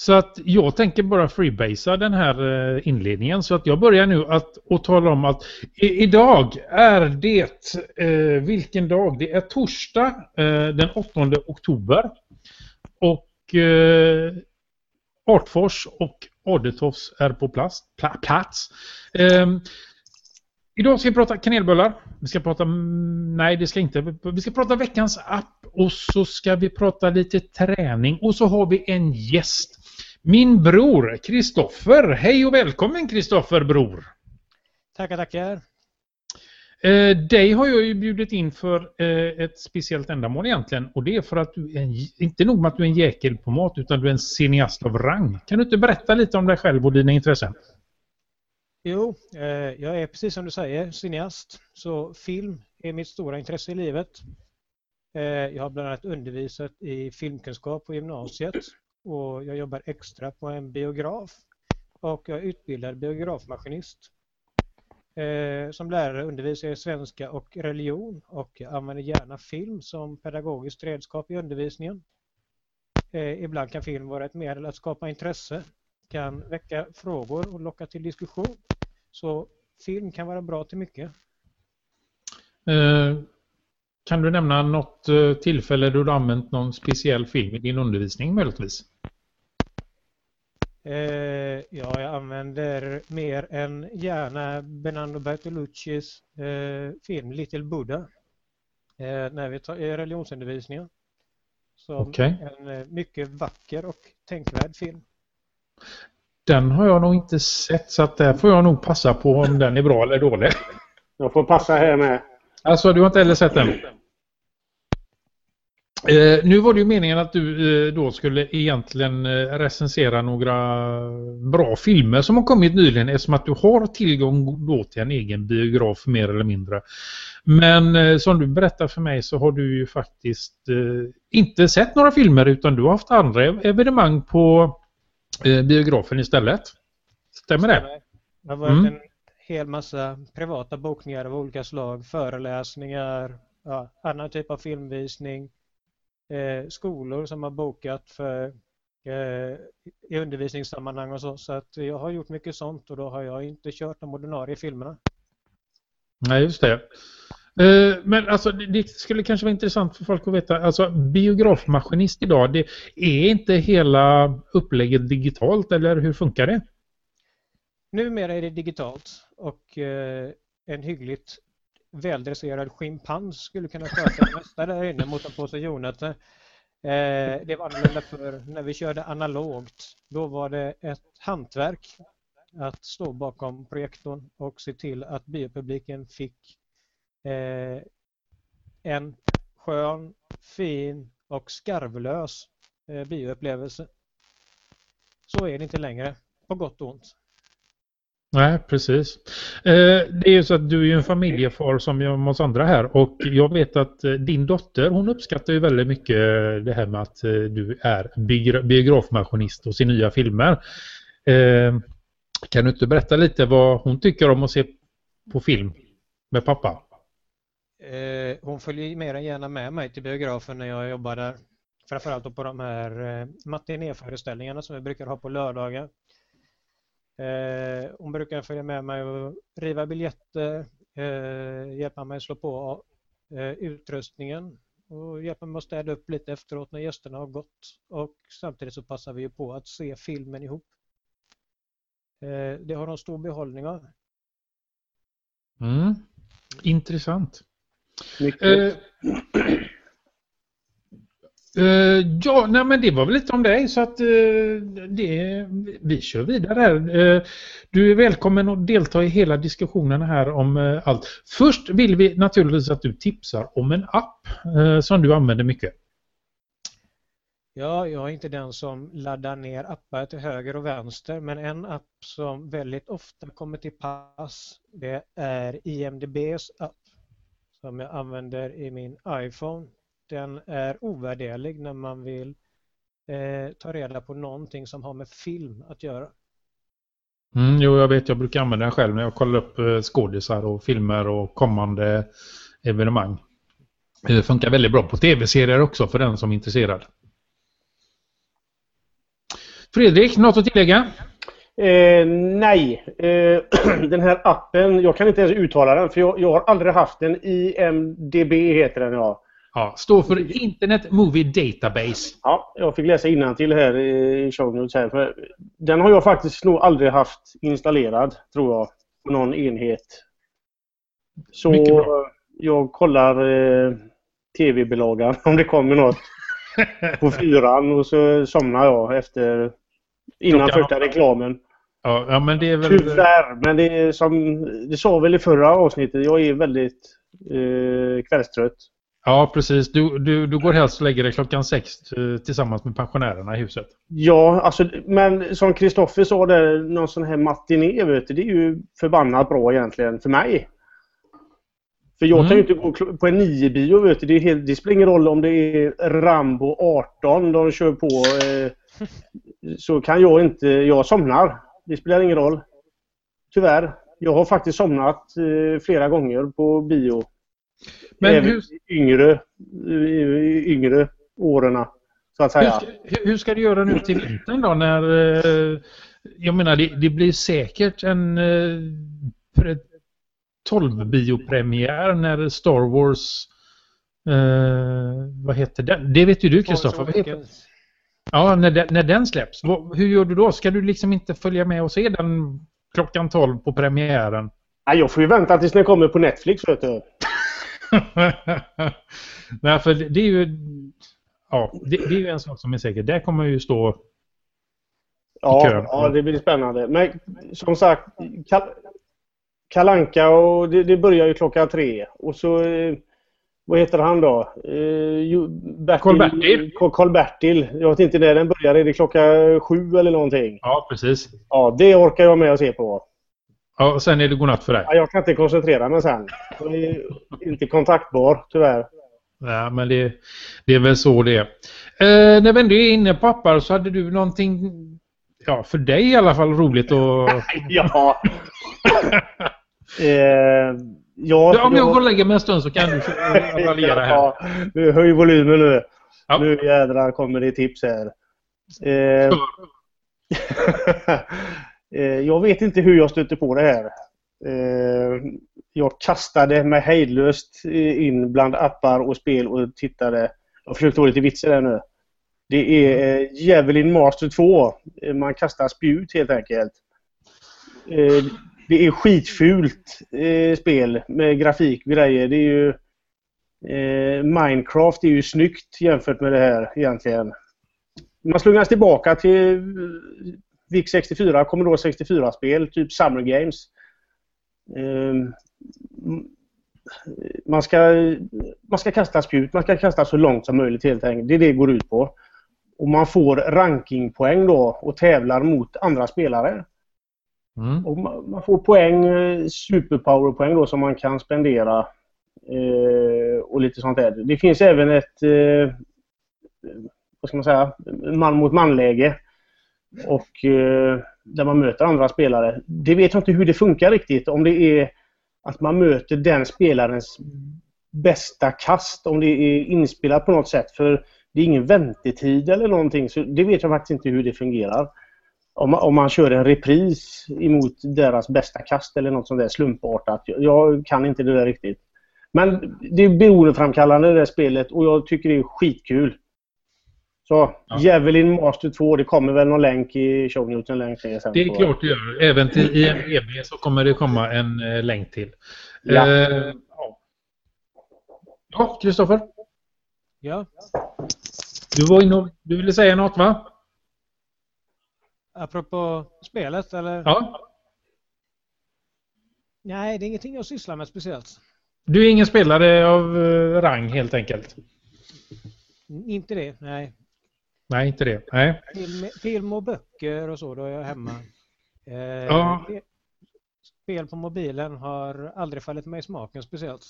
Så att jag tänker bara freebasea den här eh, inledningen så att jag börjar nu att och tala om att idag är det eh, vilken dag? Det är torsdag eh, den 8 oktober och eh, Artfors och Adetofs är på plats. Pla, plats. Eh, idag ska vi prata kanelbullar. Vi ska prata, mm, nej det ska inte, vi ska prata veckans app och så ska vi prata lite träning och så har vi en gäst. Min bror Kristoffer. Hej och välkommen Kristoffer bror. Tackar, tackar. Eh, dig har jag ju bjudit in för eh, ett speciellt ändamål egentligen och det är för att du är inte nog med att du är en jäkel på mat utan du är en cineast av rang. Kan du inte berätta lite om dig själv och dina intressen? Jo, eh, jag är precis som du säger cineast så film är mitt stora intresse i livet. Eh, jag har bland annat undervisat i filmkunskap på gymnasiet och jag jobbar extra på en biograf och jag är utbildad biografmaskinist. Eh, som lärare undervisar jag i svenska och religion och jag använder gärna film som pedagogiskt redskap i undervisningen. Eh, ibland kan film vara ett medel att skapa intresse, kan väcka frågor och locka till diskussion. Så film kan vara bra till mycket. Eh, kan du nämna något eh, tillfälle då du använt någon speciell film i din undervisning möjligtvis? Eh, ja, jag använder mer än gärna Bernardo Bertoluccis eh, film Little Buddha eh, när vi tar i religionsundervisningen. Som okay. en eh, mycket vacker och tänkvärd film. Den har jag nog inte sett så att där får jag nog passa på om den är bra eller dålig. Jag får passa här med. Alltså, du har inte heller sett den? Eh, nu var det ju meningen att du eh, då skulle egentligen eh, recensera några bra filmer som har kommit nyligen eftersom att du har tillgång då till en egen biograf mer eller mindre. Men eh, som du berättar för mig så har du ju faktiskt eh, inte sett några filmer utan du har haft andra evenemang på eh, biografen istället. Stämmer det? Det har varit mm. en hel massa privata bokningar av olika slag, föreläsningar, ja, annan typ av filmvisning eh, skolor som har bokat för eh, i undervisningssammanhang och så. Så att jag har gjort mycket sånt och då har jag inte kört de ordinarie filmerna. Nej, just det. Eh, men alltså det skulle kanske vara intressant för folk att veta, alltså biografmaskinist idag, det är inte hela upplägget digitalt eller hur funkar det? Numera är det digitalt och eh, en hyggligt väldresserad schimpans skulle kunna sköta det mesta där inne mot en påse jordnötter. Eh, det var annorlunda för när vi körde analogt. Då var det ett hantverk att stå bakom projektorn och se till att biopubliken fick eh, en skön, fin och skarvlös eh, bioupplevelse. Så är det inte längre, på gott och ont. Nej, precis. Eh, det är ju så att du är ju en familjefar som oss andra här och jag vet att eh, din dotter hon uppskattar ju väldigt mycket eh, det här med att eh, du är biografmaskinist och ser nya filmer. Kan du inte berätta lite vad hon tycker om att se på film med pappa? Hon följer mer än gärna med mig till biografen när jag jobbar där. Framförallt på de här matinéföreställningarna som vi brukar ha på lördagar. Eh, hon brukar följa med mig och riva biljetter, eh, hjälpa mig att slå på eh, utrustningen och hjälpa mig att städa upp lite efteråt när gästerna har gått. Och samtidigt så passar vi på att se filmen ihop. Eh, det har de stor behållning av. Mm. Intressant. Mycket. Uh, ja, nej, men det var väl lite om dig så att uh, det, vi kör vidare här. Uh, du är välkommen att delta i hela diskussionen här om allt. Först vill vi naturligtvis att du tipsar om en app som du använder mycket. Ja, jag är inte den som laddar ner appar till höger och vänster men en app som väldigt ofta kommer till pass det är IMDBs app som jag använder i min iPhone den är ovärderlig när man vill eh, ta reda på någonting som har med film att göra. Mm, jo, jag vet. Jag brukar använda den själv när jag kollar upp eh, skådisar och filmer och kommande evenemang. Det funkar väldigt bra på tv-serier också för den som är intresserad. Fredrik, något att tillägga? Eh, nej. Eh, den här appen, jag kan inte ens uttala den för jag, jag har aldrig haft den. IMDB heter den ja. Ja, står för Internet Movie Database. Ja, jag fick läsa till här i show notes här. För den har jag faktiskt nog aldrig haft installerad, tror jag, på någon enhet. Så jag kollar eh, tv-bilagan om det kommer något på fyran och så somnar jag efter innan Klockan. första reklamen. Ja, ja, men det är väl... Tyvärr, men det är som det sa väl i förra avsnittet, jag är väldigt eh, kvällstrött. Ja, precis. Du, du, du går helst och lägger dig klockan sex eh, tillsammans med pensionärerna i huset. Ja, alltså, men som Kristoffer sa där, någon sån här matiné, vet du, det är ju förbannat bra egentligen för mig. För jag mm. kan ju inte gå på en 9-bio, vet du. Det, är helt, det spelar ingen roll om det är Rambo 18 de kör på. Eh, så kan jag inte... Jag somnar. Det spelar ingen roll. Tyvärr. Jag har faktiskt somnat eh, flera gånger på bio. Men Även hur... yngre, yngre åren. Så att säga. Hur, hur ska du göra nu till vintern då när... Eh, jag menar det, det blir säkert en 12 biopremiär när Star Wars eh, vad heter den? Det vet ju du Kristoffer. Ja, när den, när den släpps. Hur gör du då? Ska du liksom inte följa med och se den klockan 12 på premiären? Nej, jag får ju vänta tills den kommer på Netflix vet du. Nej, för det är ju ja, det, det, är ju en sak som är säker. Där kommer ju stå Ja, ja, det blir spännande. Men som sagt, Kalanka och det, det börjar ju klockan tre. Och så... Eh, vad heter han då? Eh, Bertil. Karl-Bertil. Jag vet inte när den börjar. Är det klockan sju eller någonting? Ja, precis. Ja, det orkar jag med att se på. Ja, och sen är det godnatt för dig. Ja, jag kan inte koncentrera mig sen. Jag är inte kontaktbar, tyvärr. Ja, men det, det är väl så det är. Eh, när vi ändå är inne på appar så hade du någonting, ja för dig i alla fall, roligt att... ja. Eh, ja, ja, om jag går och lägger mig en stund så kan du raljera här. Ja, nu höj volymen nu. Ja. Nu jädrar kommer det tips här. Eh, jag vet inte hur jag stötte på det här. Eh, jag kastade mig hejdlöst in bland appar och spel och tittade. Jag försökte vara lite vitsig där nu. Det är eh, Javelin Master 2. Man kastar spjut helt enkelt. Eh, det är skitfult eh, spel med grafik och grejer. Det är ju... Eh, Minecraft är ju snyggt jämfört med det här egentligen. Man slungas tillbaka till eh, VIC 64, Commodore 64-spel, typ Summer Games. Eh, man ska, man ska kasta spjut, man ska kasta så långt som möjligt helt enkelt. Det är det det går ut på. Och man får rankingpoäng då och tävlar mot andra spelare. Mm. Och man får poäng, eh, superpowerpoäng då som man kan spendera. Eh, och lite sånt där. Det finns även ett eh, vad ska man säga, man mot man-läge. Och eh, där man möter andra spelare. Det vet jag inte hur det funkar riktigt. Om det är att man möter den spelarens bästa kast. Om det är inspelat på något sätt. För det är ingen väntetid eller någonting. Så det vet jag faktiskt inte hur det fungerar om, om man kör en repris emot deras bästa kast eller något sånt där slumpartat. Jag kan inte det där riktigt. Men det är beroendeframkallande det där spelet och jag tycker det är skitkul. Så, ja. Javelin Master 2, det kommer väl någon länk i shownotesen längst ner sen. Det är klart det gör. Även till IMDB så kommer det komma en eh, länk till. Ja. Eh, ja, Kristoffer? Ja. Du var inne och, du ville säga något va? Apropå spelet eller? Ja. Nej, det är ingenting jag sysslar med speciellt. Du är ingen spelare av uh, rang helt enkelt? Inte det, nej. Nej, inte det. Nej. Film, film och böcker och så, då är jag hemma. Eh, ja. Spel på mobilen har aldrig fallit mig i smaken speciellt.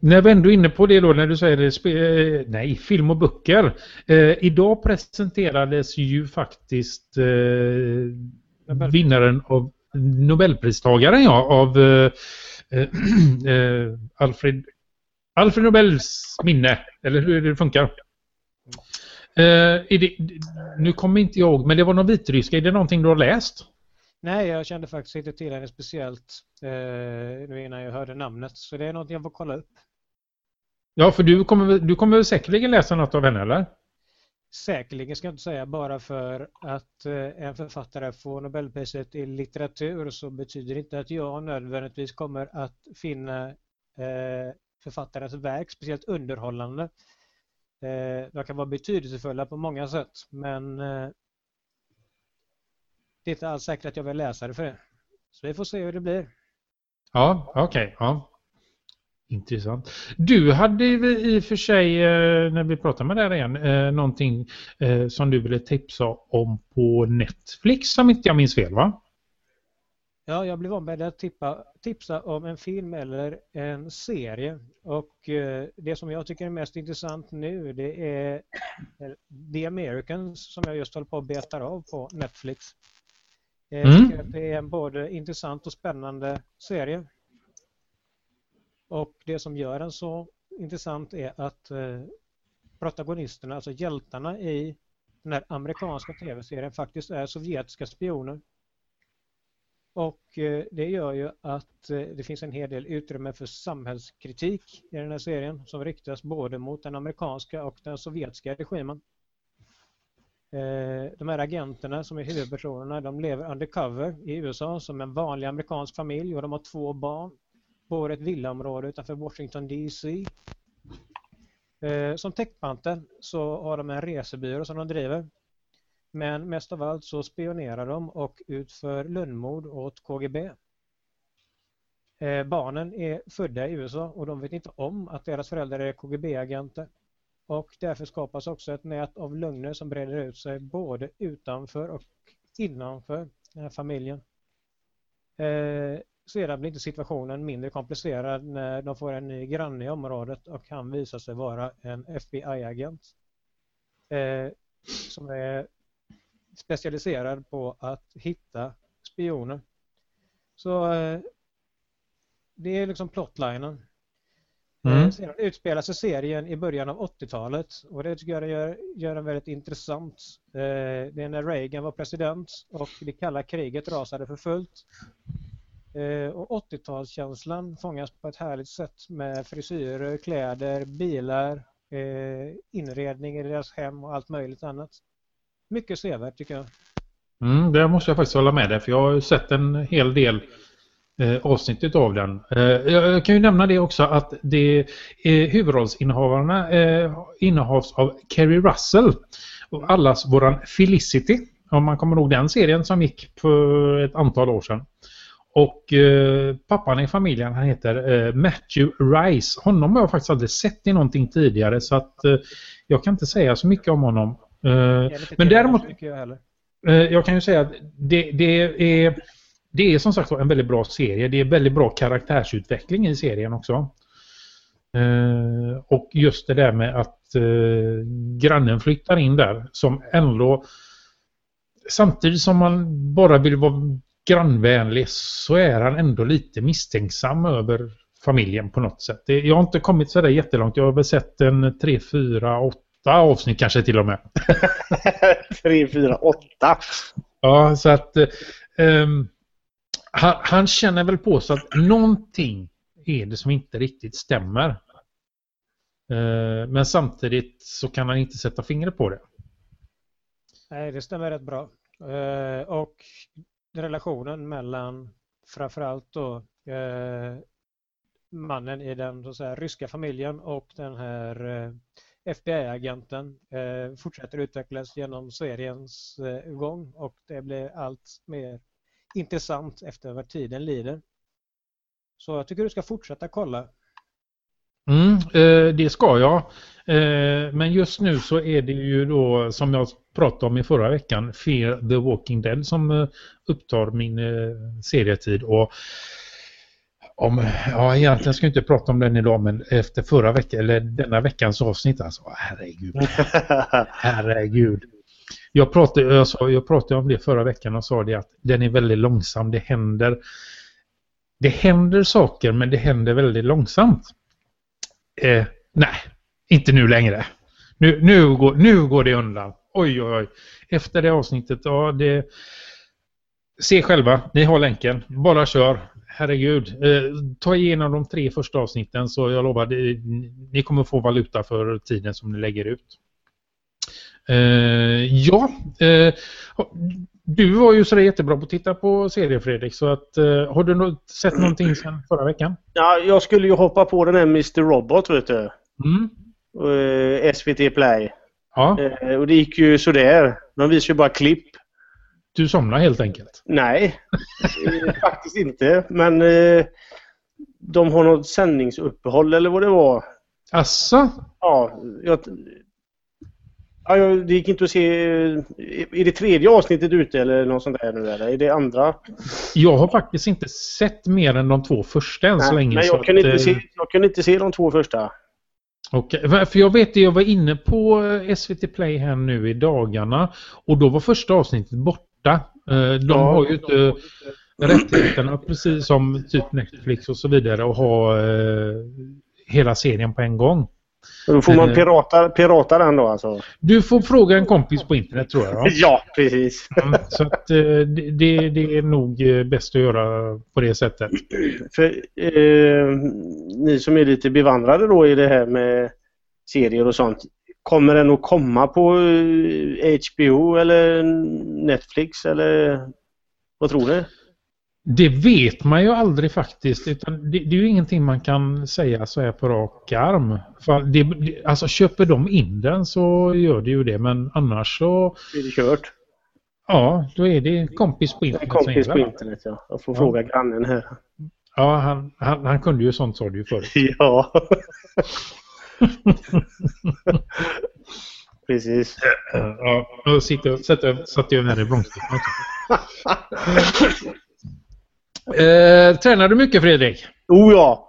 När vi ändå är inne på det då, när du säger det, eh, nej, film och böcker. Eh, idag presenterades ju faktiskt eh, vinnaren av Nobelpristagaren ja, av eh, eh, Alfred, Alfred Nobels minne, eller hur det funkar. Eh, det, nu kommer inte jag ihåg, men det var någon vitryska. Är det någonting du har läst? Nej, jag kände faktiskt inte till henne speciellt eh, nu innan jag hörde namnet. Så det är något jag får kolla upp. Ja, för du kommer, du kommer säkerligen läsa något av henne, eller? Säkerligen ska jag inte säga bara för att eh, en författare får Nobelpriset i litteratur så betyder det inte att jag nödvändigtvis kommer att finna eh, författarens verk speciellt underhållande. Eh, de kan vara betydelsefulla på många sätt men eh, det är inte alls säkert att jag vill läsa det för det. Så vi får se hur det blir. Ja, okej. Okay, ja. Intressant. Du hade i och för sig, eh, när vi pratade med dig igen, eh, någonting som du ville tipsa om på Netflix som inte jag minns fel va? Ja, jag blev ombedd att tippa, tipsa om en film eller en serie och det som jag tycker är mest intressant nu det är The Americans som jag just håller på att betar av på Netflix. Tycker mm. det är en både intressant och spännande serie och det som gör den så intressant är att eh, protagonisterna, alltså hjältarna i den här amerikanska tv-serien faktiskt är sovjetiska spioner. Och eh, det gör ju att eh, det finns en hel del utrymme för samhällskritik i den här serien som riktas både mot den amerikanska och den sovjetiska regimen. Eh, de här agenterna som är huvudpersonerna de lever undercover i USA som en vanlig amerikansk familj och de har två barn bor ett villaområde utanför Washington DC. Som täckmantel så har de en resebyrå som de driver. Men mest av allt så spionerar de och utför lönnmord åt KGB. Eh, barnen är födda i USA och de vet inte om att deras föräldrar är KGB-agenter. Och därför skapas också ett nät av lögner som breder ut sig både utanför och innanför den här familjen. Eh, sedan blir inte situationen mindre komplicerad när de får en ny granne i området och han visar sig vara en FBI-agent. Eh, som är specialiserad på att hitta spioner. Så eh, det är liksom plotlinen. Eh, mm. Sedan utspelar sig serien i början av 80-talet och det tycker jag gör, gör den väldigt intressant. Eh, det är när Reagan var president och det kalla kriget rasade för fullt. Eh, och 80-talskänslan fångas på ett härligt sätt med frisyrer, kläder, bilar, eh, inredning i deras hem och allt möjligt annat. Mycket sevärt tycker jag. Mm, det måste jag faktiskt hålla med dig för jag har sett en hel del eh, avsnittet av den. Eh, jag kan ju nämna det också att det eh, huvudrollsinnehavarna eh, innehas av Kerry Russell och allas våran Felicity. Om man kommer ihåg den serien som gick för ett antal år sedan. Och eh, pappan i familjen han heter eh, Matthew Rice. Honom har jag faktiskt aldrig sett i någonting tidigare så att eh, jag kan inte säga så mycket om honom. Eh, men däremot... Jag, eh, jag kan ju säga att det, det, är, det är som sagt en väldigt bra serie. Det är väldigt bra karaktärsutveckling i serien också. Eh, och just det där med att grannen flyttar in där som ändå samtidigt som man bara vill vara grannvänlig så är han ändå lite misstänksam över familjen på något sätt. Jag har inte kommit så där jättelångt. Jag har väl sett en 3, 4, 8 avsnitt kanske till och med. 3, 4, 8? Ja, så att um, han, han, känner väl på sig att någonting är det som inte riktigt stämmer. Uh, men samtidigt så kan han inte sätta fingret på det. Nej, det stämmer rätt bra. Uh, och relationen mellan framförallt då eh, mannen i den så säga, ryska familjen och den här FBI-agenten eh, fortsätter utvecklas genom seriens eh, gång och det blir allt mer intressant efter vad tiden lider. Så jag tycker du ska fortsätta kolla. Mm, eh, det ska jag. Eh, men just nu så är det ju då som jag pratade om i förra veckan Fear the Walking Dead som eh, upptar min eh, serietid och om, ja egentligen ska jag inte prata om den idag men efter förra veckan eller denna veckans avsnitt alltså herregud herregud jag pratade, jag, sa, jag pratade om det förra veckan och sa det att den är väldigt långsam det händer det händer saker men det händer väldigt långsamt eh, nej inte nu längre Nu, nu, går, nu går det undan. Oj, oj, oj. Efter det avsnittet, ja det... Se själva, ni har länken. Bara kör. Herregud. Eh, ta igenom de tre första avsnitten så jag lovar, det, ni kommer få valuta för tiden som ni lägger ut. Eh, ja, eh, du var ju så jättebra på att titta på serier Fredrik så att eh, har du sett någonting sedan förra veckan? Ja, jag skulle ju hoppa på den här Mr. Robot vet du. Mm. Eh, SVT Play. Ja. Eh, och det gick ju sådär. De visade ju bara klipp. Du somnade helt enkelt? Nej, faktiskt inte. Men eh, de har något sändningsuppehåll eller vad det var. Asså? Ja, jag, ja, det gick inte att se... Är det tredje avsnittet ute eller något sånt där nu eller? Är det andra? Jag har faktiskt inte sett mer än de två första än Nej, så länge. Nej, jag, kunde inte se, jag kunde inte se de två första. Okej, för jag vet att jag var inne på eh, SVT Play här nu i dagarna och då var första avsnittet borta. Eh, de ja, har ju inte rättigheterna precis som typ Netflix och så vidare och ha eh, hela serien på en gång. Då får man pirata, pirata den då alltså? Du får fråga en kompis på internet tror jag. Ja, precis. Mm, så att, det, det är nog bäst att göra på det sättet. För eh, ni som är lite bevandrade då i det här med serier och sånt. Kommer den att komma på HBO eller Netflix eller vad tror ni? Det vet man ju aldrig faktiskt. Utan det, det är ju ingenting man kan säga så här på rak arm. För det, alltså köper de in den så gör det ju det. Men annars så... Är det kört? Ja, då är det kompis på internet. Kompis på internet, ja. Jag får ja. fråga grannen här. Ja, han, han, han kunde ju sånt sa du ju förut. Ja. Precis. Ja, då sitter, sätter, satte jag här i bromsdäcken eh, Tränar du mycket Fredrik? Oh ja!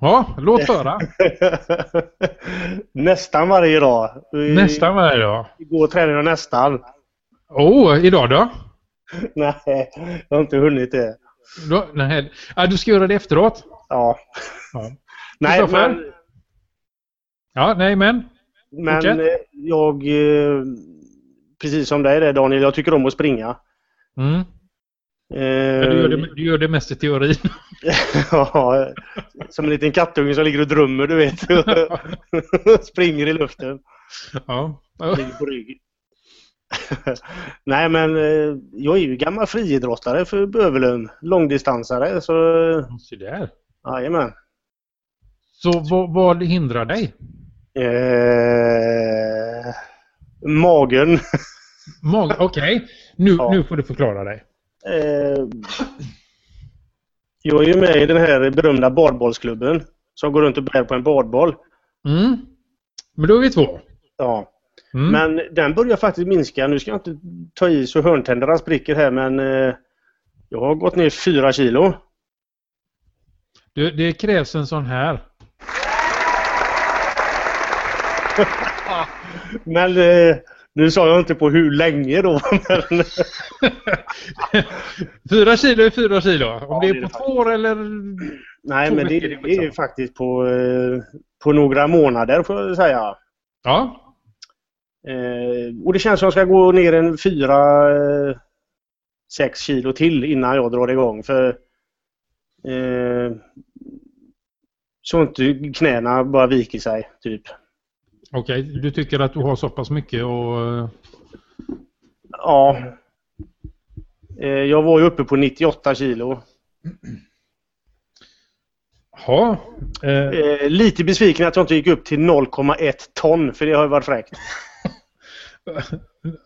Ja, låt höra. nästan varje dag. Nästan varje dag? Igår tränade jag nästan. Oh, idag då? nej, jag har inte hunnit det. Du, nej. Ah, du ska göra det efteråt? Ja. ja. Nej, men... Ja, nej men? Men Fortsätt. Eh, jag, eh, precis som dig där Daniel, jag tycker om att springa. Mm. Eh, du, gör det, du gör det mest i teorin. ja, som en liten kattunge som ligger och drömmer, du vet. Springer i luften. Ja. Ligger på rygg. Nej men jag är ju gammal friidrottare för Bövelund. Långdistansare så... Se där. Jajamän. Så vad, vad hindrar dig? Eh, magen. Mag Okej, okay. nu, ja. nu får du förklara dig. Eh, jag är ju med i den här berömda badbollsklubben som går runt och bär på en badboll. Mm. Men då är vi två. Ja. Mm. Men den börjar faktiskt minska. Nu ska jag inte ta i så hörntänderna spricker här men eh, jag har gått ner fyra kilo. Du, det krävs en sån här. men eh, nu sa jag inte på hur länge då. Men... fyra kilo är fyra kilo. Om ja, det är på det två år eller... Nej, men det, det är faktiskt på, eh, på några månader får jag säga. Ja. Eh, och det känns som att jag ska gå ner en fyra, eh, sex kilo till innan jag drar igång. För eh, så inte knäna bara viker sig, typ. Okej, okay, du tycker att du har så pass mycket och... Eh, ja. Eh, jag var ju uppe på 98 kilo. Ja. Eh... Lite besviken att jag inte gick upp till 0,1 ton för det har ju varit fräckt.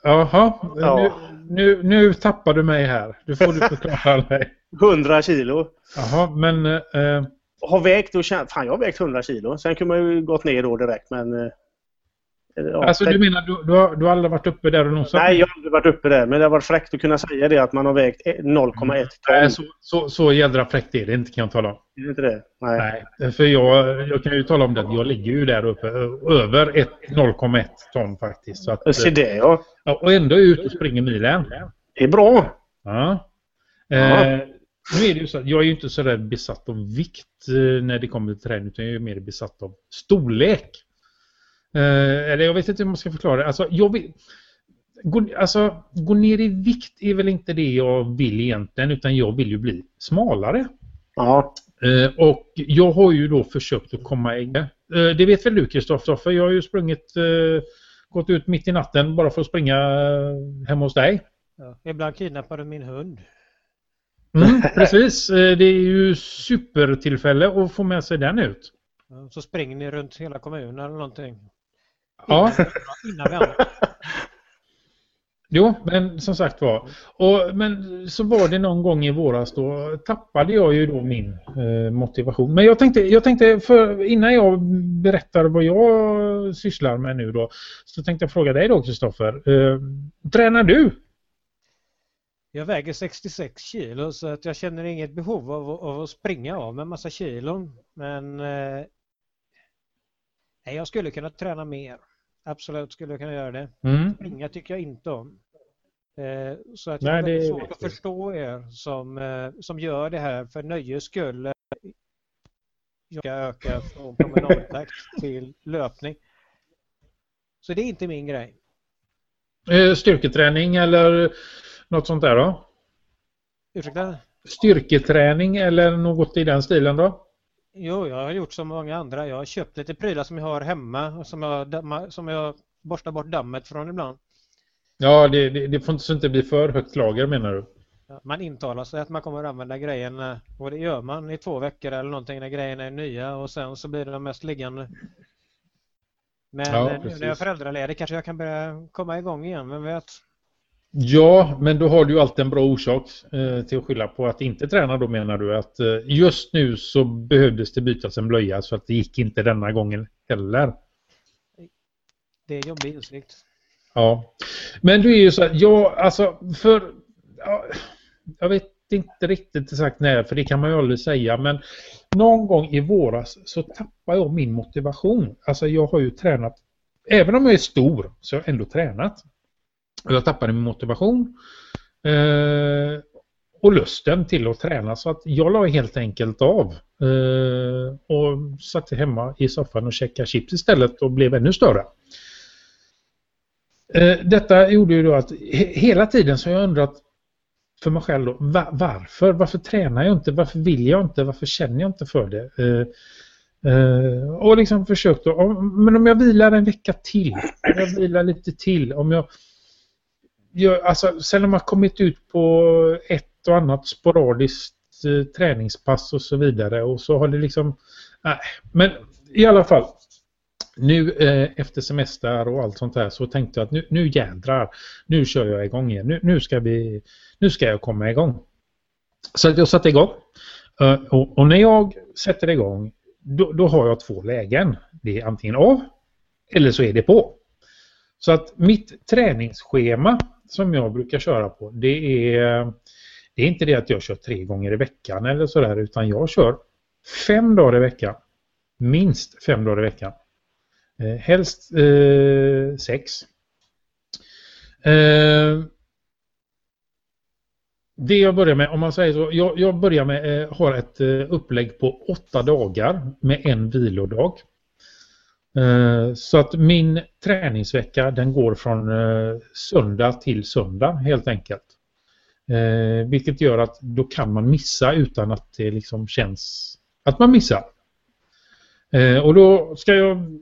Jaha, ja. nu, nu, nu tappar du mig här. Du får du förklara mig. 100 kilo. Jaha, men... Eh... Har vägt och känt, fan jag har vägt 100 kilo. Sen kunde man ju gått ner då direkt men... Ja, alltså du menar du, du, har, du har aldrig varit uppe där och nosat? Nej, jag har aldrig varit uppe där. Men det har varit fräckt att kunna säga det att man har vägt 0,1 ton. Nej, så, så, så jädra fräckt är det inte kan jag tala om. Är det inte det? Nej. Nej för jag, jag kan ju tala om det jag ligger ju där uppe över 0,1 ton faktiskt. Så att, Se det ja. ja. Och ändå är ute och springer milen. Det är bra. Ja. Eh, nu är det ju så att jag är ju inte så där besatt av vikt eh, när det kommer till träning utan jag är mer besatt av storlek. Eh, eller jag vet inte hur man ska förklara det. Alltså, jag vill, gå, alltså, gå ner i vikt är väl inte det jag vill egentligen utan jag vill ju bli smalare. Ja. Eh, och jag har ju då försökt att komma igång. Eh, det vet väl du Kristoffer? Jag har ju sprungit, eh, gått ut mitt i natten bara för att springa hemma hos dig. Ja, ibland kidnappar du min hund. Mm, precis, det är ju supertillfälle att få med sig den ut. Så springer ni runt hela kommunen eller någonting. Ja. Innan vi andra. Jo, men som sagt var. Och, men så var det någon gång i våras då tappade jag ju då min eh, motivation. Men jag tänkte, jag tänkte för, innan jag berättar vad jag sysslar med nu då så tänkte jag fråga dig då Kristoffer. Eh, tränar du? Jag väger 66 kilo så att jag känner inget behov av, av att springa av med massa kilon. Men eh, jag skulle kunna träna mer. Absolut skulle jag kunna göra det. Mm. Springa tycker jag inte om. Eh, så att jag har väldigt svårt att förstå er som, eh, som gör det här för nöjes skull. Jag ska öka från promenadtakt till löpning. Så det är inte min grej. Eh, styrketräning eller något sånt där då? Ursäkta? Styrketräning eller något i den stilen då? Jo, jag har gjort som många andra. Jag har köpt lite prylar som jag har hemma och som jag, som jag borstar bort dammet från ibland. Ja, det, det, det får inte bli för högt lager menar du? Man intalar sig att man kommer att använda grejen och det gör man i två veckor eller någonting när grejerna är nya och sen så blir det mest liggande. Men ja, nu när jag är föräldraledig kanske jag kan börja komma igång igen, vem vet? Ja, men då har du ju alltid en bra orsak eh, till att skylla på att inte träna då menar du att eh, just nu så behövdes det bytas en blöja så att det gick inte denna gången heller. Det är jobbig insikt. Ja, men du är ju så att jag, alltså för, ja, jag vet inte riktigt exakt när, för det kan man ju aldrig säga, men någon gång i våras så tappade jag min motivation. Alltså jag har ju tränat, även om jag är stor, så har jag ändå tränat. Och jag tappade min motivation eh, och lusten till att träna så att jag la helt enkelt av eh, och satt hemma i soffan och käkade chips istället och blev ännu större. Eh, detta gjorde ju då att hela tiden så har jag undrat för mig själv då, varför? Varför tränar jag inte? Varför vill jag inte? Varför känner jag inte för det? Uh, och liksom försökt då, om, men om jag vilar en vecka till, om jag vilar lite till, om jag, jag alltså sen har man kommit ut på ett och annat sporadiskt eh, träningspass och så vidare och så har det liksom, nej, men i alla fall, nu eh, efter semester och allt sånt där så tänkte jag att nu, nu jädrar, nu kör jag igång igen. Nu, nu, ska, vi, nu ska jag komma igång. Så jag satte igång. Uh, och, och, när jag sätter igång då, då, har jag två lägen. Det är antingen av eller så är det på. Så att mitt träningsschema som jag brukar köra på det är, det är inte det att jag kör tre gånger i veckan eller sådär utan jag kör fem dagar i veckan. Minst fem dagar i veckan. Eh, helst eh, sex. Eh, det jag börjar med, om man säger så, jag, jag börjar med, eh, har ett eh, upplägg på åtta dagar med en vilodag. Eh, så att min träningsvecka den går från eh, söndag till söndag helt enkelt. Eh, vilket gör att då kan man missa utan att det liksom känns att man missar. Och då ska jag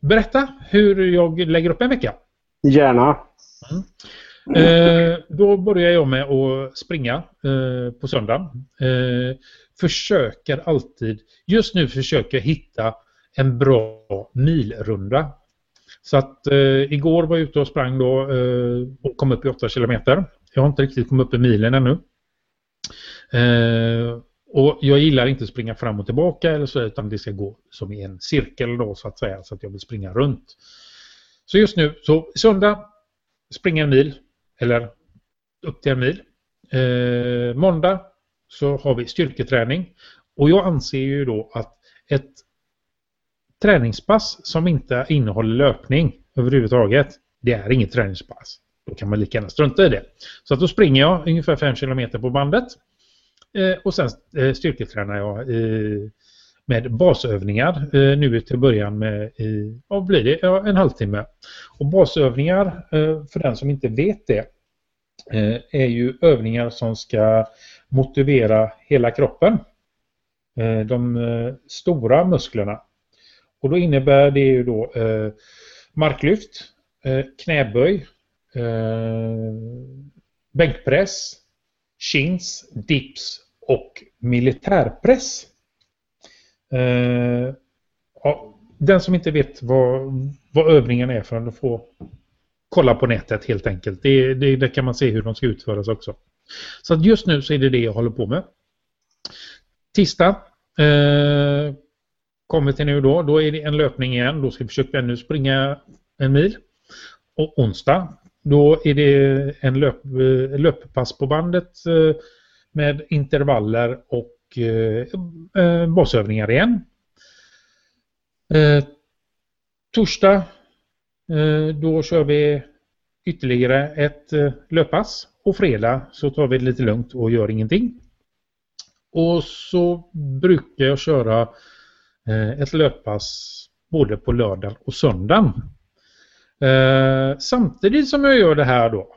berätta hur jag lägger upp en vecka. Gärna. Mm. Eh, då börjar jag med att springa eh, på söndag. Eh, försöker alltid, just nu försöker jag hitta en bra milrunda. Så att eh, igår var jag ute och sprang då eh, och kom upp i 8 kilometer. Jag har inte riktigt kommit upp i milen ännu. Eh, och jag gillar inte att springa fram och tillbaka eller så utan det ska gå som i en cirkel då så att säga så att jag vill springa runt. Så just nu, så söndag springa en mil eller upp till en mil. Eh, måndag så har vi styrketräning och jag anser ju då att ett träningspass som inte innehåller löpning överhuvudtaget det är inget träningspass. Då kan man lika gärna strunta i det. Så att då springer jag ungefär 5 km på bandet eh, och sen eh, styrketränar jag. Eh, med basövningar nu till början med vad blir det, ja, en halvtimme. Och basövningar, för den som inte vet det, är ju övningar som ska motivera hela kroppen. De stora musklerna. Och då innebär det ju då eh, marklyft, eh, knäböj, eh, bänkpress, chins, dips och militärpress. Eh, ja, den som inte vet vad, vad övningen är för att få kolla på nätet helt enkelt. Det, det, där kan man se hur de ska utföras också. Så att just nu så är det det jag håller på med. Tisdag eh, kommer till nu då. Då är det en löpning igen. Då ska vi försöka ännu springa en mil. Och onsdag då är det en löp, eh, löppass på bandet eh, med intervaller och eh, basövningar igen. Torsdag då kör vi ytterligare ett löppass och fredag så tar vi det lite lugnt och gör ingenting. Och så brukar jag köra Eh, ett löppass både på lördag och söndagen. Eh, samtidigt som jag gör det här då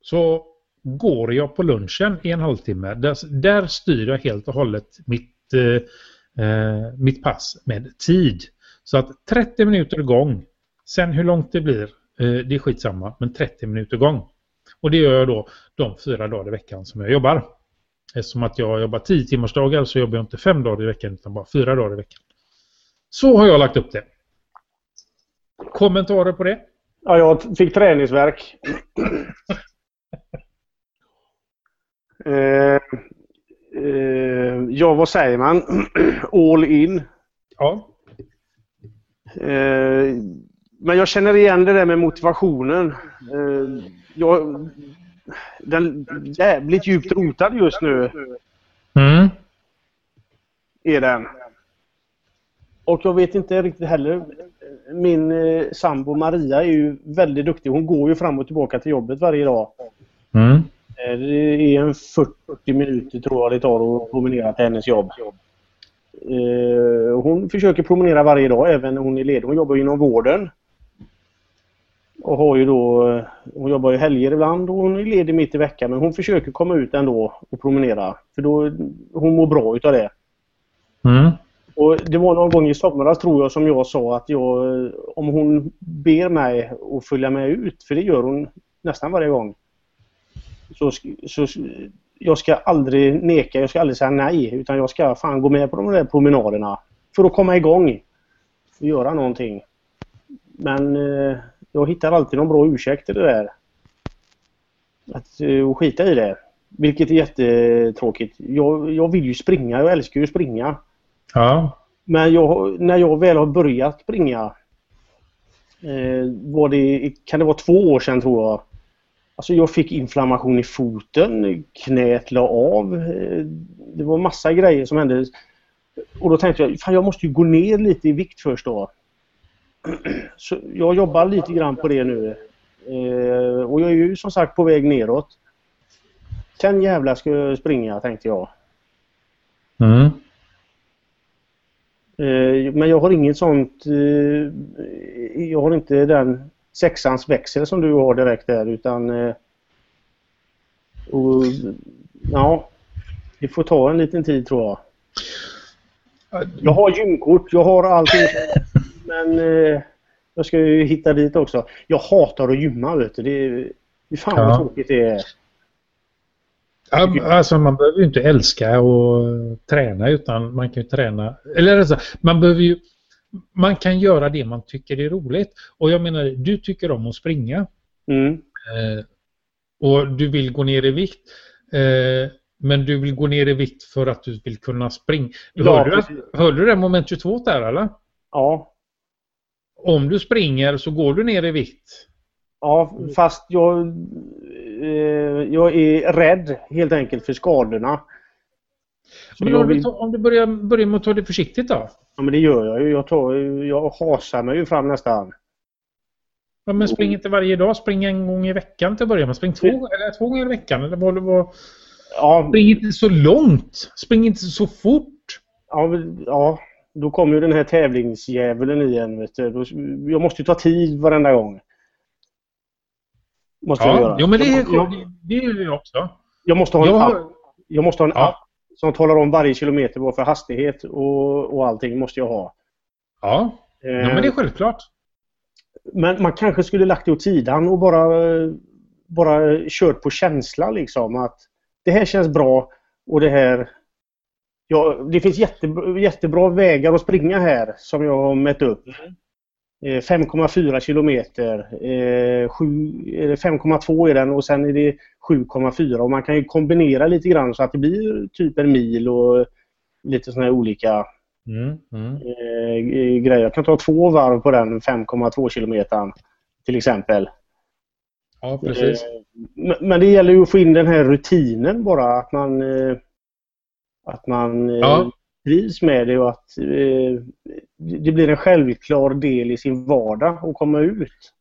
så går jag på lunchen i en halvtimme. Där, där styr jag helt och hållet mitt, eh, eh mitt pass med tid. Så att 30 minuter igång. Sen hur långt det blir, eh, det är skitsamma. Men 30 minuter igång. Och det gör jag då de fyra dagar i veckan som jag jobbar. Eftersom att jag jobbar 10 timmars dagar så jobbar jag inte fem dagar i veckan utan bara fyra dagar i veckan. Så har jag lagt upp det. Kommentarer på det? Ja, jag fick träningsverk. eh, eh, ja, vad säger man? All in. Ja. Eh, men jag känner igen det där med motivationen. Eh, jag, den jävligt djupt rotad just nu. Mm. Är den. Och jag vet inte riktigt heller. Min eh, sambo Maria är ju väldigt duktig. Hon går ju fram och tillbaka till jobbet varje dag. Mm. Eh, det är en 40 minuter tror jag det tar att promenera till hennes jobb. Eh, hon försöker promenera varje dag även när hon är ledig. Hon jobbar inom vården. Och har ju då, eh, hon jobbar ju helger ibland och hon är ledig mitt i veckan men hon försöker komma ut ändå och promenera. För då, hon mår bra utav det. Mm. Och Det var någon gång i somras tror jag som jag sa att jag, om hon ber mig att följa med ut, för det gör hon nästan varje gång. Så, så jag ska aldrig neka, jag ska aldrig säga nej utan jag ska fan gå med på de där promenaderna. För att komma igång och göra någonting. Men eh, jag hittar alltid någon bra ursäkt till det där. Att eh, skita i det. Vilket är jättetråkigt. Jag, jag vill ju springa, jag älskar ju att springa. Ja. Men jag, när jag väl har börjat springa eh, var det, kan det vara två år sedan tror jag. Alltså jag fick inflammation i foten, knät la av. Eh, det var massa grejer som hände. Och då tänkte jag, fan jag måste ju gå ner lite i vikt först då. Så jag jobbar lite grann på det nu. Eh, och jag är ju som sagt på väg neråt. Sen jävlar ska jag springa tänkte jag. Mm. Eh, men jag har inget sånt... Eh, jag har inte den sexans växel som du har direkt där utan... Eh, och, ja, det får ta en liten tid tror jag. Jag har gymkort, jag har allting. men jag ska ju hitta dit också. Jag hatar att gymma vet du. Det är, fan vad tråkigt det är. Alltså man behöver ju inte älska och träna utan man kan ju träna. Eller alltså, man behöver ju man kan göra det man tycker är roligt. Och jag menar, du tycker om att springa. Mm. Eh, och du vill gå ner i vikt. Eh, men du vill gå ner i vikt för att du vill kunna springa. Ja, hörde, du, hörde du det moment 22 där eller? Ja. Om du springer så går du ner i vikt. Ja, fast jag eh, jag är rädd helt enkelt för skadorna. Men om, vill... du, om du börjar, börjar med att ta det försiktigt då? Ja men det gör jag ju. Jag, tar, jag hasar mig ju fram nästan. Ja, men spring inte varje dag. Spring en gång i veckan till att börja med. Spring två, eller två gånger i veckan. Eller vad, vad... Ja. Spring inte så långt. Spring inte så fort. Ja, ja, då kommer ju den här tävlingsdjävulen igen. Vet du. Jag måste ju ta tid varenda gång. Måste ja, jag göra. Jo, men det, är, jag, det gör jag också. Jag måste ha en jag, app, jag måste ha en ja. app som talar om varje kilometer vad för hastighet och, och allting måste jag ha. Ja, eh, ja men det är självklart. Men man kanske skulle lagt det åt sidan och bara, bara kört på känsla liksom. Att det här känns bra och det här... Ja, det finns jätte, jättebra vägar att springa här som jag har mätt upp. 5,4 mm. kilometer. 5,2 är den och sen är det 7,4 och man kan ju kombinera lite grann så att det blir typ en mil och lite sådana här olika mm, mm. Eh, grejer. Jag kan ta två varv på den 5,2 kilometern till exempel. Ja, precis. Eh, men det gäller ju att få in den här rutinen bara att man eh, att man ja. Trivs med det och att det blir en självklar del i sin vardag att komma ut.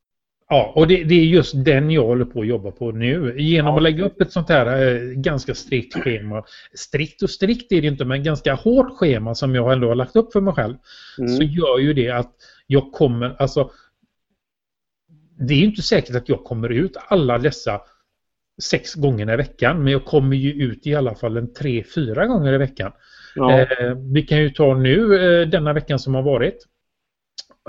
Ja, och det, det, är just den jag håller på att jobba på nu. Genom ja. att lägga upp ett sånt här eh, ganska strikt schema. Strikt och strikt är det inte, men ganska hårt schema som jag ändå har lagt upp för mig själv. Mm. Så gör ju det att jag kommer, alltså det är inte säkert att jag kommer ut alla dessa sex gånger i veckan, men jag kommer ju ut i alla fall en tre, fyra gånger i veckan. Ja. Eh, vi kan ju ta nu eh, denna veckan som har varit.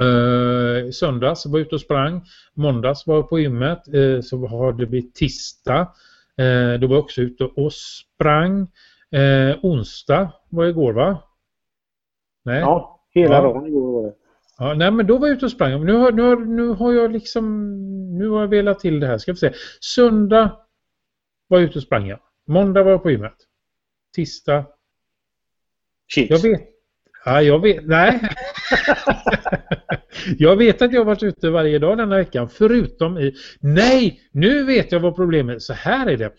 Uh, söndags var jag ute och sprang. Måndags var jag på gymmet. Så har det blivit tisdag. Då var jag också ute och sprang. Onsdag var igår va? Nej. Ja, hela ja. dagen igår var det. Ja, nej men då var jag ute och sprang. Nu har, nu har, nu har jag liksom nu har jag velat till det här. Ska vi se. Söndag var jag ute och sprang ja. Måndag var jag på gymmet. Tisdag. Chips. Jag vet. Ja, jag vet. Nej. jag vet att jag har varit ute varje dag denna veckan förutom i... Nej! Nu vet jag vad problemet är. Så här är det.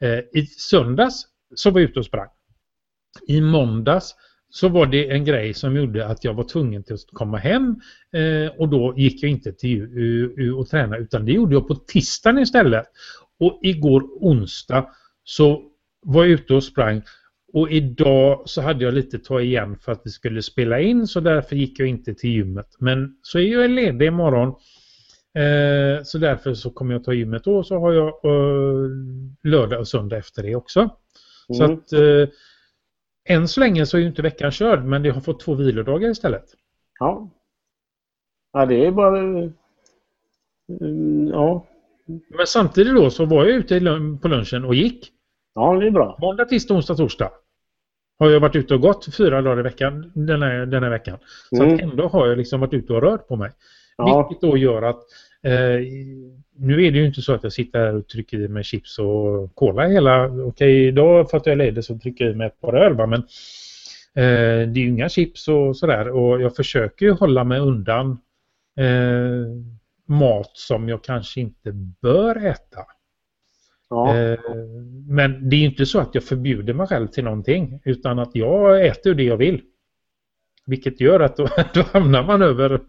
Eh, I söndags så var jag ute och sprang. I måndags så var det en grej som gjorde att jag var tvungen till att komma hem eh, och då gick jag inte till U och träna utan det gjorde jag på tisdagen istället. Och igår onsdag så var jag ute och sprang och idag så hade jag lite ta igen för att vi skulle spela in så därför gick jag inte till gymmet. Men så är jag ledig imorgon. Eh, så därför så kommer jag ta gymmet då så har jag eh, lördag och söndag efter det också. Mm. Så att eh, än så länge så är ju inte veckan körd men det har fått två vilodagar istället. Ja. Ja det är bara... Ja. Men samtidigt då så var jag ute på lunchen och gick. Ja, det är bra. Måndag, tisdag, onsdag, torsdag. Har jag varit ute och gått fyra dagar i veckan den här, den här veckan. Så mm. att ändå har jag liksom varit ute och rört på mig. Ja. Vilket då gör att eh, nu är det ju inte så att jag sitter här och trycker i mig chips och cola hela... Okej, okay, idag för att jag är ledig så trycker jag i mig ett par öl men eh, det är ju inga chips och sådär och jag försöker ju hålla mig undan eh, mat som jag kanske inte bör äta. Ja. Eh, men det är inte så att jag förbjuder mig själv till någonting utan att jag äter det jag vill. Vilket gör att då, då hamnar man över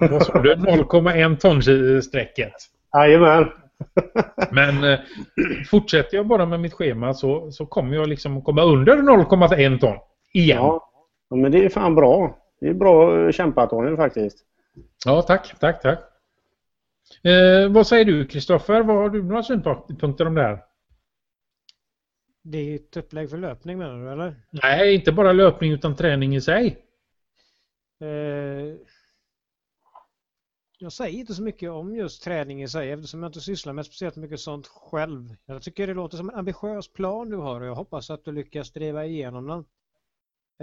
0,1 ton strecket. Jajamän. Men eh, fortsätter jag bara med mitt schema så, så kommer jag liksom komma under 0,1 ton igen. Ja. men det är fan bra. Det är bra kämpat Tony faktiskt. Ja, tack, tack, tack. Eh, vad säger du Kristoffer? Vad har du några synpunkter om det här? Det är ett upplägg för löpning menar du eller? Nej, inte bara löpning utan träning i sig. Eh, jag säger inte så mycket om just träning i sig eftersom jag inte sysslar med speciellt mycket sånt själv. Jag tycker det låter som en ambitiös plan du har och jag hoppas att du lyckas driva igenom den.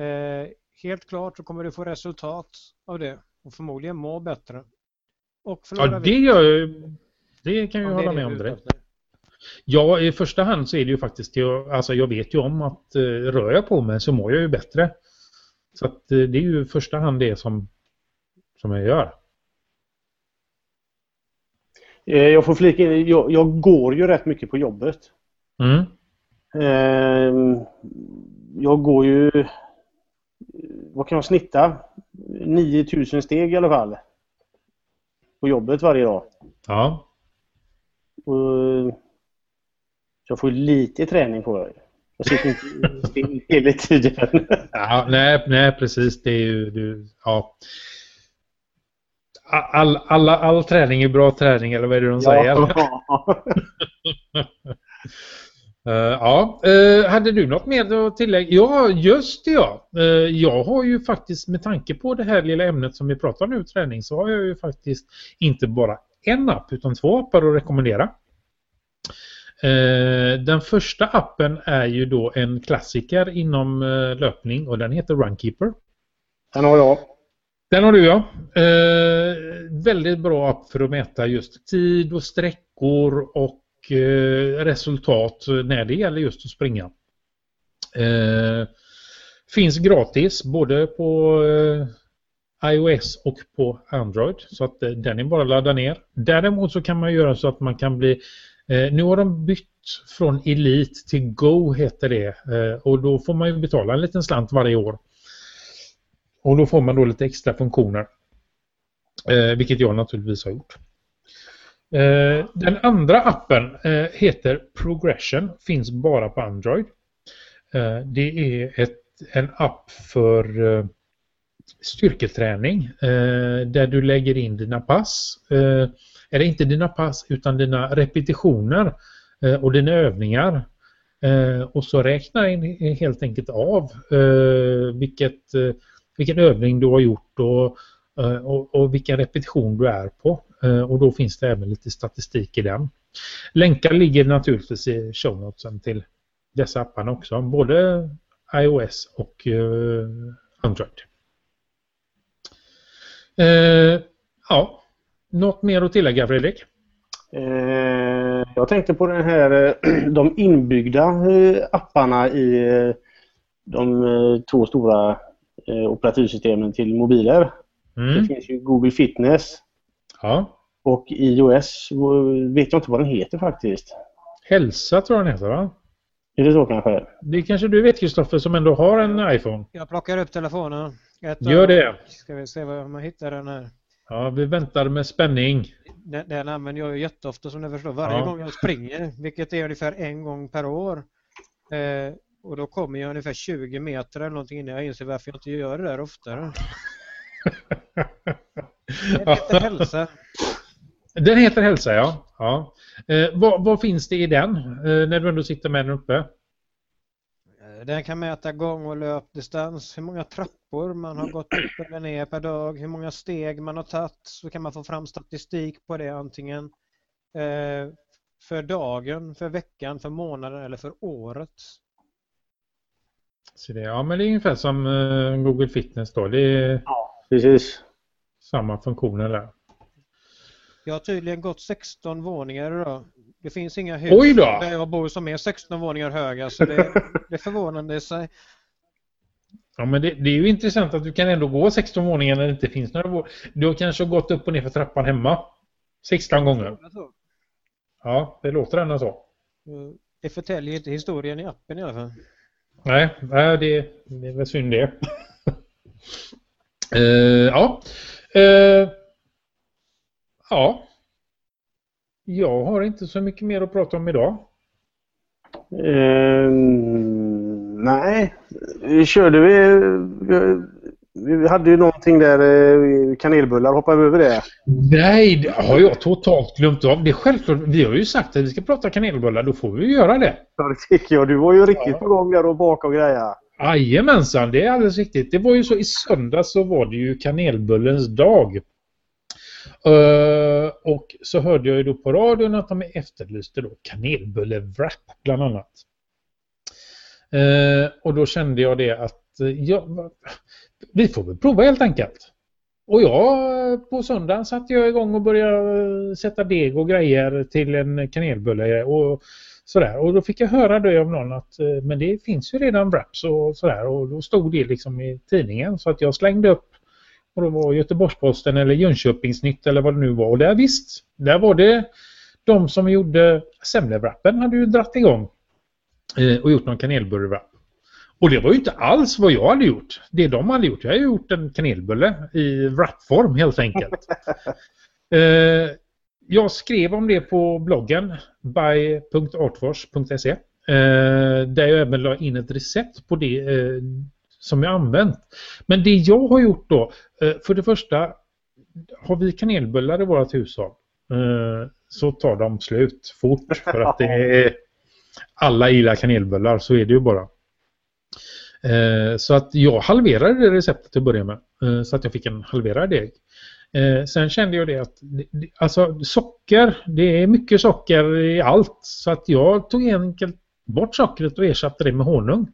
Eh, helt klart så kommer du få resultat av det och förmodligen må bättre. Och ja, det gör Det kan jag hålla med om direkt. Ja, i första hand så är det ju faktiskt, jag, alltså jag vet ju om att uh, rör jag på mig så mår jag ju bättre. Så att uh, det är ju i första hand det som, som jag gör. Eh, jag får flika in, jag, jag går ju rätt mycket på jobbet. Mm. Eh, jag går ju, vad kan jag snitta? 9000 steg i alla fall på jobbet varje dag. Ja. Och jag får lite träning på det. Jag sitter inte still hela tiden. ja, nej, nej, precis. Det är ju... Du, ja. All, alla, all träning är bra träning, eller vad är det de säger? Uh, ja, uh, hade du något mer att tillägga? Ja, just det ja. Uh, jag har ju faktiskt med tanke på det här lilla ämnet som vi pratar om nu, träning, så har jag ju faktiskt inte bara en app utan två appar att rekommendera. Den första appen är ju då en klassiker inom löpning och den heter Runkeeper. Den har jag. Den har du ja. Väldigt bra app för att mäta just tid och sträckor och Eh, resultat när det gäller just att springa. Eh, finns gratis både på eh, iOS och på Android så att eh, den är bara att ladda ner. Däremot så kan man göra så att man kan bli eh, nu har de bytt från Elite till Go heter det eh, och då får man ju betala en liten slant varje år. Och då får man då lite extra funktioner. Vilket jag naturligtvis har gjort. Eh, den andra appen eh, heter Progression, finns bara på Android. Eh, det är ett, en app för eh, styrketräning eh, där du lägger in dina pass. Eh, eller inte dina pass utan dina repetitioner och dina övningar. Och så räknar den helt enkelt av vilket, vilken övning du har gjort och, och, och vilken repetition du är på. Eh, och då finns det även lite statistik i den. Länkar ligger naturligtvis i show notesen till dessa apparna också, både iOS och eh, Android. Eh, ja, något mer att tillägga Fredrik? Jag tänkte på den här, de inbyggda apparna i de två stora operativsystemen till mobiler. Mm. Det finns ju Google Fitness Ja. Och iOS vet jag inte vad den heter faktiskt. Hälsa tror jag den heter va? Är det så kanske? Det kanske du vet Kristoffer som ändå har en iPhone. Jag plockar upp telefonen. Ett Gör det. Ska vi se om man hittar den här. Ja, vi väntar med spänning. Den, den använder jag jätteofta som ni förstår. Varje ja. gång jag springer, vilket är ungefär en gång per år. Eh, och då kommer jag ungefär 20 meter eller någonting innan jag inser varför jag inte gör det där oftare. Den heter Hälsa. Den heter Hälsa, ja. ja. Eh, vad, vad, finns det i den eh, när du ändå sitter med den uppe? Eh, den kan mäta gång och löpdistans, hur många trappor man har gått upp eller ner per dag, hur många steg man har tagit. Så kan man få fram statistik på det antingen eh, för dagen, för veckan, för månaden eller för året. Så det, ja, men det är ungefär som uh, Google Fitness då. Det är... Ja, precis samma funktioner där. Jag har tydligen gått 16 våningar idag. Det finns inga hus där jag bor som är 16 våningar höga så det, det förvånande sig. Ja men det, det, är ju intressant att du kan ändå gå 16 våningar när det inte finns några våningar. Du har kanske gått upp och ner för trappan hemma 16 gånger. Ja, det låter ändå så. Det förtäljer inte historien i appen i alla fall. Nej, det, det är väl synd det. Uh, ja, Uh, ja. Jag har inte så mycket mer att prata om idag. Uh, nej, körde vi, vi... Vi hade ju någonting där, eh, kanelbullar, hoppar vi över det? Nej, det har jag totalt glömt av. Det är självklart, vi har ju sagt att vi ska prata kanelbullar, då får vi göra det. Ja, det tycker jag. Du var ju riktigt ja. på gång där och baka och greja. Jajamensan, det är alldeles riktigt. Det var ju så i söndags så var det ju kanelbullens dag. Uh, och så hörde jag ju då på radion att de efterlyste då kanelbulle-wrap bland annat. Uh, och då kände jag det att eh, ja, vi får väl prova helt enkelt. Och jag på söndagen satte jag igång och började sätta deg och grejer till en kanelbulle och sådär. Och då fick jag höra det av någon att eh, men det finns ju redan wraps och sådär och då stod det liksom i tidningen så att jag slängde upp och det var Göteborgsposten eller Jönköpingsnytt eller vad det nu var och där visst, där var det de som gjorde semlewrappen hade ju dratt igång eh, och gjort någon kanelbullewrap. Och det var ju inte alls vad jag hade gjort. Det de hade gjort. Jag hade gjort en kanelbulle i wrapform helt enkelt. eh, jag skrev om det på bloggen by.artfors.se eh, där jag även la in ett recept på det eh, som jag använt. Men det jag har gjort då, eh, för det första har vi kanelbullar i vårt hushåll så tar de slut fort för att det är alla gillar kanelbullar så är det ju bara. Så att jag halverade det receptet till att börja med så att jag fick en halverad deg. Eh, sen kände jag det att alltså socker, det är mycket socker i allt så att jag tog enkelt bort sockret och ersatte det med honung.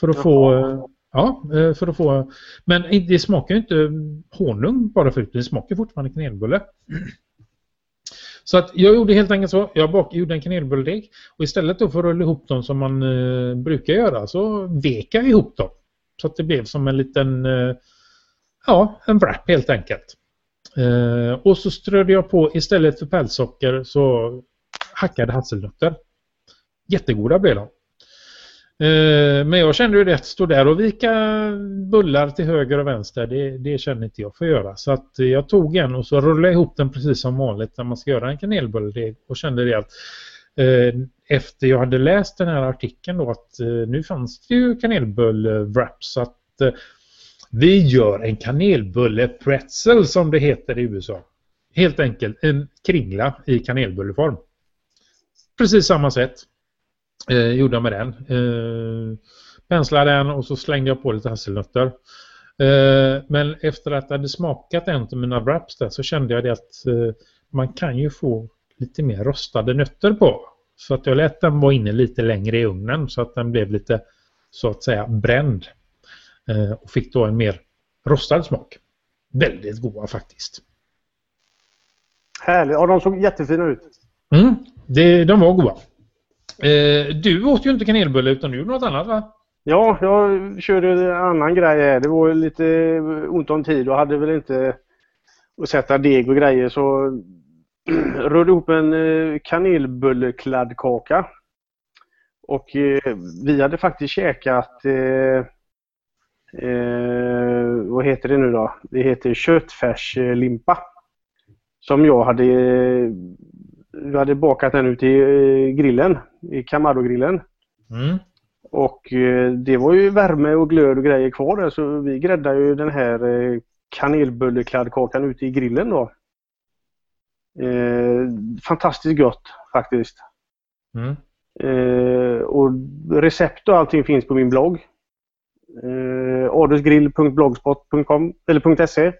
För att Jaha. få Ja, eh, för att få... Men det smakar ju inte honung bara för det smakar fortfarande kanelbulle. Så att jag gjorde helt enkelt så. Jag bak, gjorde en kanelbulledeg och istället för att rulla ihop dem som man eh, brukar göra så vek jag ihop dem. Så att det blev som en liten eh, ja, en wrap helt enkelt. Eh, och så strödde jag på istället för pälssocker så hackade hasselnötter. Jättegoda blev de. Eh, men jag kände ju det att stå där och vika bullar till höger och vänster, det, det känner inte jag för att göra. Så att jag tog en och så rullade ihop den precis som vanligt när man ska göra en kanelbulledeg och kände det att eh, efter jag hade läst den här artikeln då att eh, nu fanns det ju kanelbullwraps. så att eh, vi gör en kanelbulle pretzel som det heter i USA. Helt enkelt en kringla i kanelbulleform. Precis samma sätt. Eh, gjorde jag med den. Eh, penslade den och så slängde jag på lite hasselnötter. Eh, men efter att jag hade smakat en av mina wraps där så kände jag det att eh, man kan ju få lite mer rostade nötter på. Så att jag lät den vara inne lite längre i ugnen så att den blev lite så att säga bränd. Eh, och fick då en mer rostad smak. Väldigt goda faktiskt. Härligt. Ja, de såg jättefina ut. Mm, det, de var goda. Eh, du åt ju inte kanelbulle utan du gjorde något annat va? Ja, jag körde en annan grej här. Det var lite ont om tid och hade väl inte att sätta deg och grejer så rörde ihop en eh, kanelbullekladdkaka. Och eh, vi hade faktiskt käkat eh, eh, vad heter det nu då? Det heter köttfärslimpa. Som jag hade vi hade bakat den ute i eh, grillen, i Camaro-grillen. Mm. Och eh, det var ju värme och glöd och grejer kvar där så vi gräddade ju den här eh, kanelbullekladdkakan ute i grillen då. Eh, fantastiskt gott faktiskt. Mm. Eh, och recept och allting finns på min blogg. Eh, adelsgrill.blogspot.com eller .se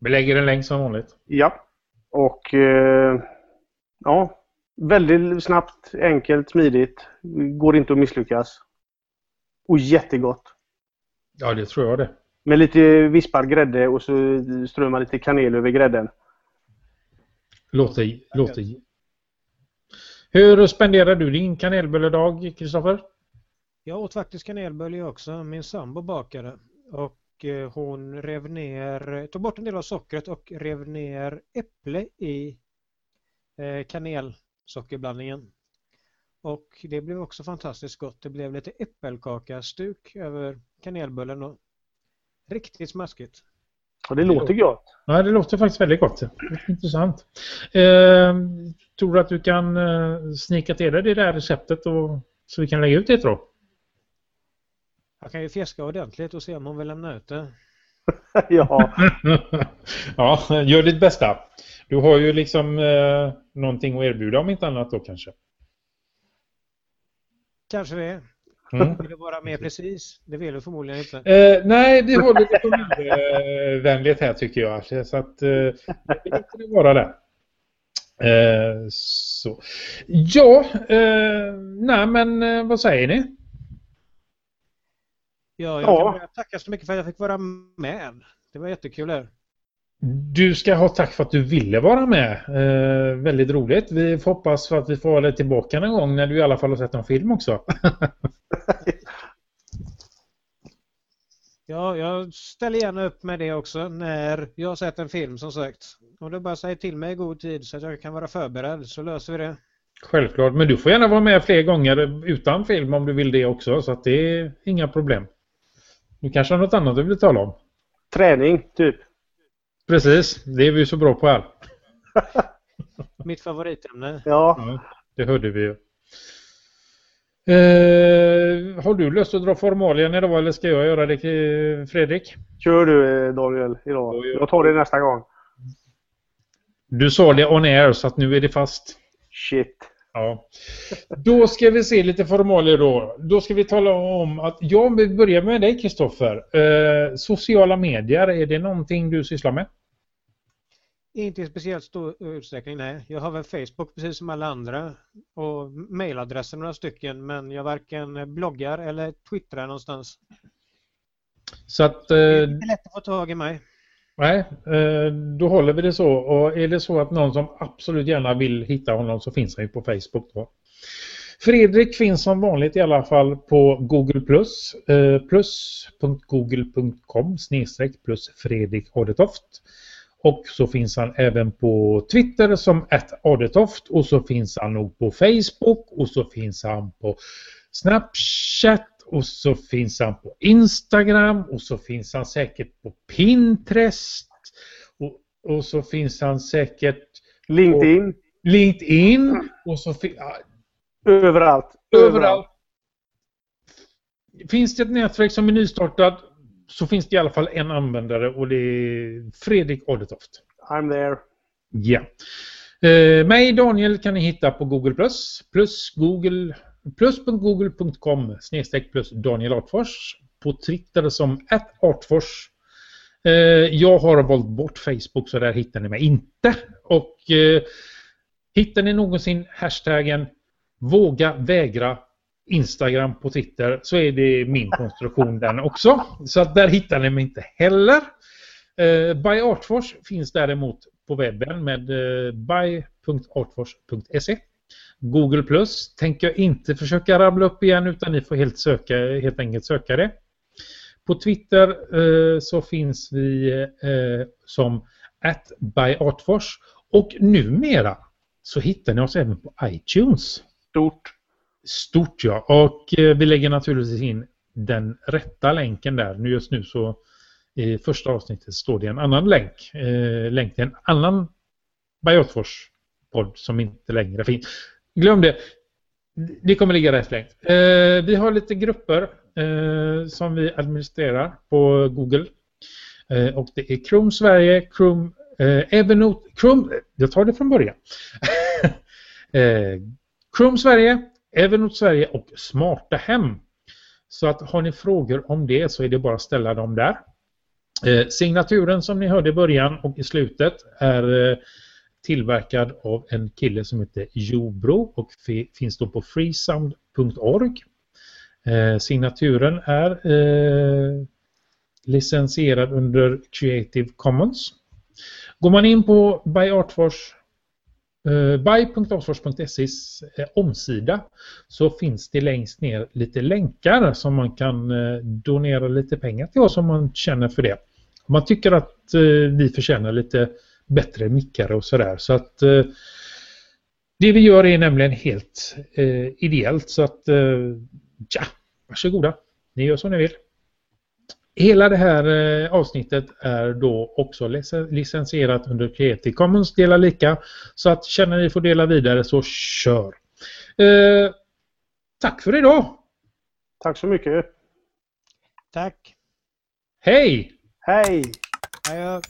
Vi lägger en länk som vanligt. Ja. Och eh, ja, väldigt snabbt, enkelt, smidigt. Går inte att misslyckas. Och jättegott. Ja, det tror jag det. Med lite vispad grädde och så strör man lite kanel över grädden. Låter, låter... Hur spenderar du din kanelbulledag, Kristoffer? Jag åt faktiskt kanelbulle också. Min sambo bakade. Och Eh, hon rev ner, tog bort en del av sockret och rev ner äpple i eh, kanelsockerblandningen. Och det blev också fantastiskt gott. Det blev lite äppelkakastuk över kanelbullen och riktigt smaskigt. Och det, det låter gott. Ja, det låter faktiskt väldigt gott. Intressant. Eh, tror du att du kan eh, snika till dig det där receptet och, så vi kan lägga ut det då? Jag kan ju fiska ordentligt och se om hon vill lämna ut det. ja. ja, gör ditt bästa. Du har ju liksom eh, någonting att erbjuda om inte annat då kanske. Kanske det. Mm. Vill du vara mer precis? Det vill du förmodligen inte. Eh, nej, vi håller lite familjevänligt här tycker jag. Så att eh, det vill inte vara det. Eh, så. Ja, eh, nej men eh, vad säger ni? Ja, jag ja. kan tacka så mycket för att jag fick vara med. Det var jättekul här. Du ska ha tack för att du ville vara med. Eh, väldigt roligt. Vi får hoppas för att vi får ha dig tillbaka någon gång när du i alla fall har sett en film också. ja, jag ställer gärna upp med det också när jag har sett en film som sagt. Om du bara säger till mig i god tid så att jag kan vara förberedd så löser vi det. Självklart, men du får gärna vara med fler gånger utan film om du vill det också så att det är inga problem. Du kanske har något annat du vill tala om? Träning, typ. Precis, det är vi så bra på här. Mitt favoritämne. Ja. ja. Det hörde vi ju. Eh, har du lust att dra formalien idag eller ska jag göra det Fredrik? Kör du eh, Daniel idag. Jag tar det nästa gång. Du sa det on air så att nu är det fast. Shit. Ja. Då ska vi se lite formalia då. Då ska vi tala om att, ja, vi börjar med dig Kristoffer. Eh, sociala medier, är det någonting du sysslar med? Inte i speciellt stor utsträckning, nej. Jag har väl Facebook precis som alla andra och mailadresser några stycken men jag varken bloggar eller twittrar någonstans. Så att... Eh, det är inte lätt att få tag i mig. Nej, eh, då håller vi det så. Och är det så att någon som absolut gärna vill hitta honom så finns han ju på Facebook då. Fredrik finns som vanligt i alla fall på Google+. Plus, eh, plus.google.com snedstreck plus Fredrik Adetoft. Och så finns han även på Twitter som ett Adetoft och så finns han nog på Facebook och så finns han på Snapchat och så finns han på Instagram och så finns han säkert på Pinterest och, och så finns han säkert LinkedIn. LinkedIn och så överallt. Överallt. Finns det ett nätverk som är nystartat så finns det i alla fall en användare och det är Fredrik Adetoft. I'm there. Ja. Eh, mig Daniel kan ni hitta på Google+, plus Google plus.google.com snedstreck plus Daniel Artfors. På Twitter som artfors. Eh, jag har valt bort Facebook så där hittar ni mig inte. Och eh, hittar ni någonsin hashtaggen våga vägra Instagram på Twitter så är det min konstruktion den också. Så att där hittar ni mig inte heller. Eh, by Artfors finns däremot på webben med by.artfors.se. Google Plus tänker jag inte försöka rabbla upp igen utan ni får helt, söka, helt enkelt söka det. På Twitter eh, så finns vi eh, som @byartfors och numera så hittar ni oss även på iTunes. Stort. Stort ja. Och eh, vi lägger naturligtvis in den rätta länken där. Nu just nu så i första avsnittet står det en annan länk. Eh, länk till en annan Biotfors podd som inte längre finns. Glöm det. Det kommer ligga rätt längt. Eh, vi har lite grupper eh, som vi administrerar på Google. Eh, och det är Chrome Sverige, Chrome eh, Evernote, Chrome, jag tar det från början. Eh, Chrome Sverige, Evernote Sverige och Smarta Hem. Så att har ni frågor om det så är det bara att ställa dem där. Eh, signaturen som ni hörde i början och i slutet är eh, tillverkad av en kille som heter Jobro och finns då på freesound.org. Eh, signaturen är eh, licensierad under Creative Commons. Går man in på byartfors eh, by.artfors.ses eh, omsida så finns det längst ner lite länkar som man kan eh, donera lite pengar till oss om man känner för det. Om man tycker att eh, vi förtjänar lite bättre mickar och sådär. Så att eh, det vi gör är nämligen helt eh, ideellt så att eh, ja, varsågoda. Ni gör som ni vill. Hela det här eh, avsnittet är då också licensierat under Creative Commons dela lika. Så att känner ni får dela vidare så kör. Eh, tack för idag! Tack så mycket! Tack! Hej! Hej! Hej!